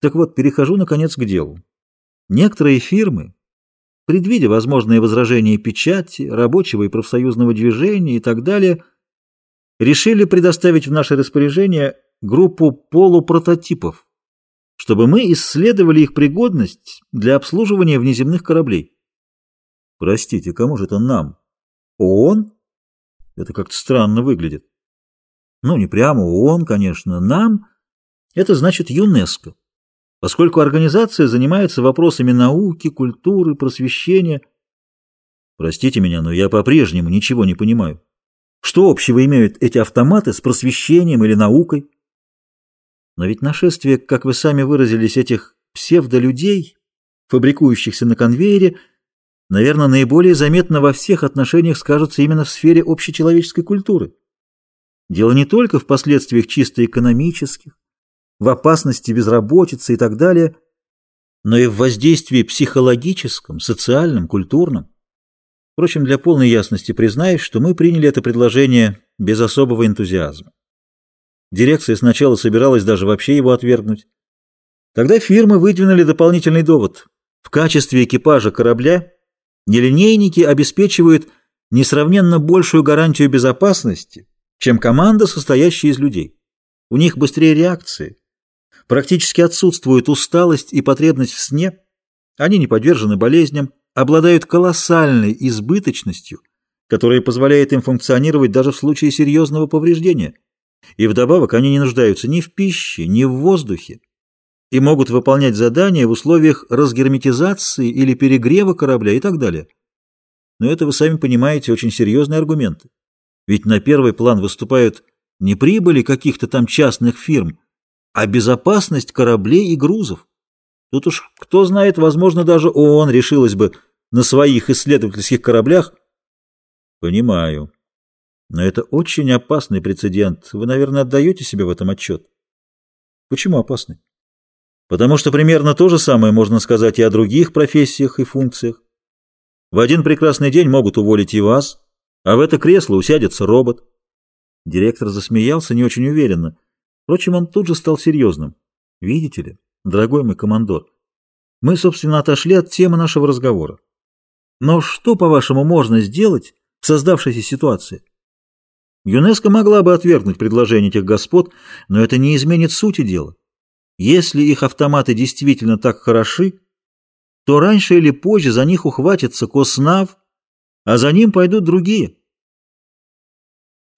Так вот, перехожу, наконец, к делу. Некоторые фирмы, предвидя возможные возражения печати, рабочего и профсоюзного движения и так далее, решили предоставить в наше распоряжение группу полупрототипов, чтобы мы исследовали их пригодность для обслуживания внеземных кораблей. Простите, кому же это нам? ООН? Это как-то странно выглядит. Ну, не прямо ООН, конечно. Нам это значит ЮНЕСКО, поскольку организация занимается вопросами науки, культуры, просвещения. Простите меня, но я по-прежнему ничего не понимаю. Что общего имеют эти автоматы с просвещением или наукой? Но ведь нашествие, как вы сами выразились, этих псевдолюдей, фабрикующихся на конвейере, наверное, наиболее заметно во всех отношениях скажется именно в сфере общечеловеческой культуры. Дело не только в последствиях чисто экономических, в опасности безработицы и так далее, но и в воздействии психологическом, социальном, культурном. Впрочем, для полной ясности признаюсь, что мы приняли это предложение без особого энтузиазма. Дирекция сначала собиралась даже вообще его отвергнуть. Тогда фирмы выдвинули дополнительный довод. В качестве экипажа корабля нелинейники обеспечивают несравненно большую гарантию безопасности, чем команда, состоящая из людей. У них быстрее реакции, практически отсутствует усталость и потребность в сне, они не подвержены болезням, обладают колоссальной избыточностью, которая позволяет им функционировать даже в случае серьезного повреждения. И вдобавок они не нуждаются ни в пище, ни в воздухе и могут выполнять задания в условиях разгерметизации или перегрева корабля и так далее. Но это, вы сами понимаете, очень серьезные аргументы. Ведь на первый план выступают не прибыли каких-то там частных фирм, а безопасность кораблей и грузов. Тут уж, кто знает, возможно, даже ООН решилась бы на своих исследовательских кораблях. Понимаю. Но это очень опасный прецедент. Вы, наверное, отдаете себе в этом отчет. Почему опасный? Потому что примерно то же самое можно сказать и о других профессиях и функциях. В один прекрасный день могут уволить и вас, а в это кресло усядется робот. Директор засмеялся не очень уверенно. Впрочем, он тут же стал серьезным. Видите ли, дорогой мой командор, мы, собственно, отошли от темы нашего разговора. Но что, по-вашему, можно сделать в создавшейся ситуации? ЮНЕСКО могла бы отвергнуть предложение этих господ, но это не изменит сути дела. Если их автоматы действительно так хороши, то раньше или позже за них ухватится Коснав, а за ним пойдут другие.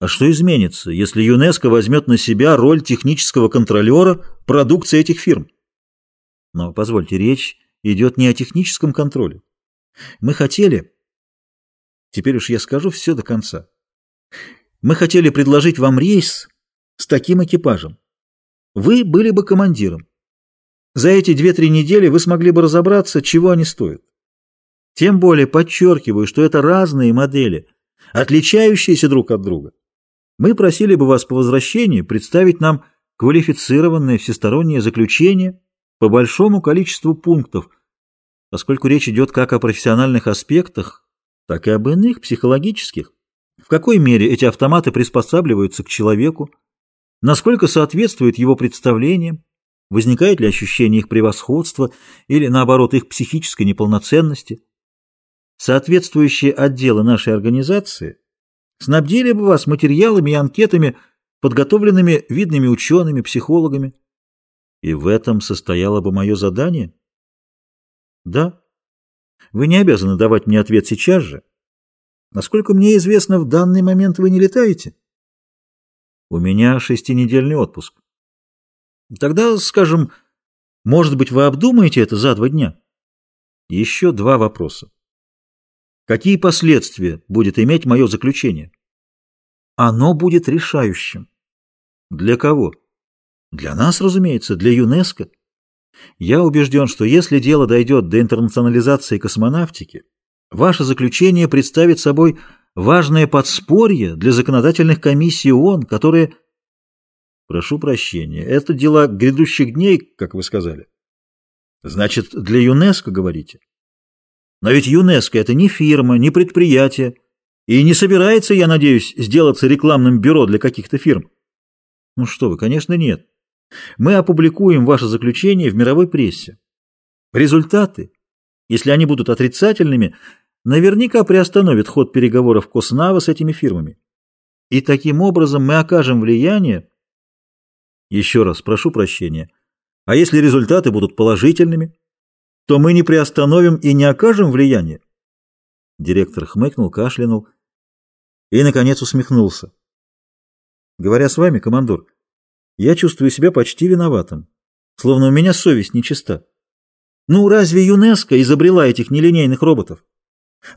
А что изменится, если ЮНЕСКО возьмет на себя роль технического контролера продукции этих фирм? Но, позвольте, речь идет не о техническом контроле. Мы хотели... Теперь уж я скажу все до конца. Мы хотели предложить вам рейс с таким экипажем. Вы были бы командиром. За эти две-три недели вы смогли бы разобраться, чего они стоят. Тем более подчеркиваю, что это разные модели, отличающиеся друг от друга. Мы просили бы вас по возвращении представить нам квалифицированное всестороннее заключение по большому количеству пунктов, поскольку речь идет как о профессиональных аспектах, так и об иных психологических. В какой мере эти автоматы приспосабливаются к человеку, насколько соответствуют его представлениям, возникает ли ощущение их превосходства или, наоборот, их психической неполноценности. Соответствующие отделы нашей организации снабдили бы вас материалами и анкетами, подготовленными видными учеными, психологами. И в этом состояло бы мое задание? Да. Вы не обязаны давать мне ответ сейчас же. Насколько мне известно, в данный момент вы не летаете? У меня шестинедельный отпуск. Тогда, скажем, может быть, вы обдумаете это за два дня? Еще два вопроса. Какие последствия будет иметь мое заключение? Оно будет решающим. Для кого? Для нас, разумеется, для ЮНЕСКО. Я убежден, что если дело дойдет до интернационализации космонавтики, ваше заключение представит собой важное подспорье для законодательных комиссий ООН, которые... Прошу прощения, это дела грядущих дней, как вы сказали. Значит, для ЮНЕСКО, говорите? Но ведь ЮНЕСКО — это не фирма, не предприятие, и не собирается, я надеюсь, сделаться рекламным бюро для каких-то фирм. Ну что вы, конечно, нет. Мы опубликуем ваше заключение в мировой прессе. Результаты, если они будут отрицательными, наверняка приостановят ход переговоров Коснава с этими фирмами. И таким образом мы окажем влияние... Еще раз прошу прощения. А если результаты будут положительными, то мы не приостановим и не окажем влияние. Директор хмыкнул, кашлянул и, наконец, усмехнулся. Говоря с вами, командор, я чувствую себя почти виноватым, словно у меня совесть нечиста. Ну, разве ЮНЕСКО изобрела этих нелинейных роботов?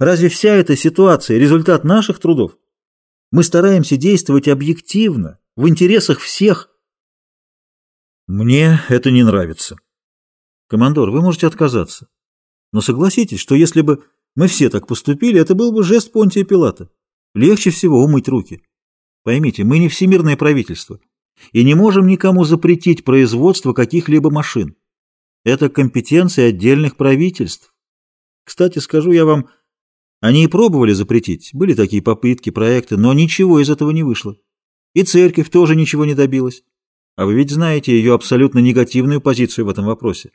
Разве вся эта ситуация – результат наших трудов? Мы стараемся действовать объективно, в интересах всех. Мне это не нравится. Командор, вы можете отказаться. Но согласитесь, что если бы мы все так поступили, это был бы жест Понтия Пилата. Легче всего умыть руки. Поймите, мы не всемирное правительство и не можем никому запретить производство каких-либо машин. Это компетенция отдельных правительств. Кстати, скажу я вам, они и пробовали запретить, были такие попытки, проекты, но ничего из этого не вышло. И церковь тоже ничего не добилась. А вы ведь знаете ее абсолютно негативную позицию в этом вопросе.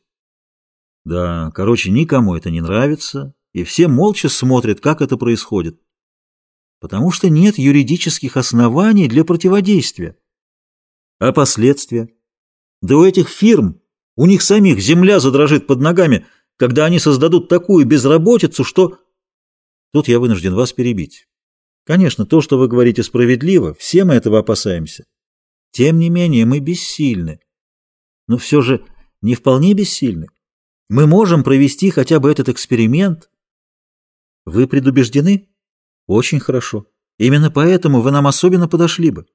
Да, короче, никому это не нравится, и все молча смотрят, как это происходит. Потому что нет юридических оснований для противодействия. А последствия? Да у этих фирм, у них самих земля задрожит под ногами, когда они создадут такую безработицу, что... Тут я вынужден вас перебить. Конечно, то, что вы говорите, справедливо, все мы этого опасаемся. Тем не менее, мы бессильны. Но все же не вполне бессильны. Мы можем провести хотя бы этот эксперимент. Вы предубеждены? Очень хорошо. Именно поэтому вы нам особенно подошли бы.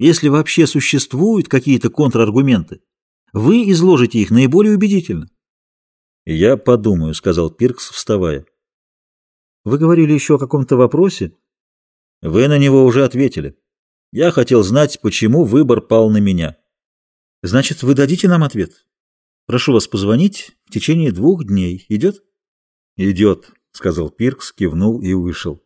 Если вообще существуют какие-то контраргументы, вы изложите их наиболее убедительно. «Я подумаю», — сказал Пиркс, вставая. «Вы говорили еще о каком-то вопросе?» «Вы на него уже ответили. Я хотел знать, почему выбор пал на меня». «Значит, вы дадите нам ответ? Прошу вас позвонить в течение двух дней. Идет?» «Идет», — сказал Пиркс, кивнул и вышел.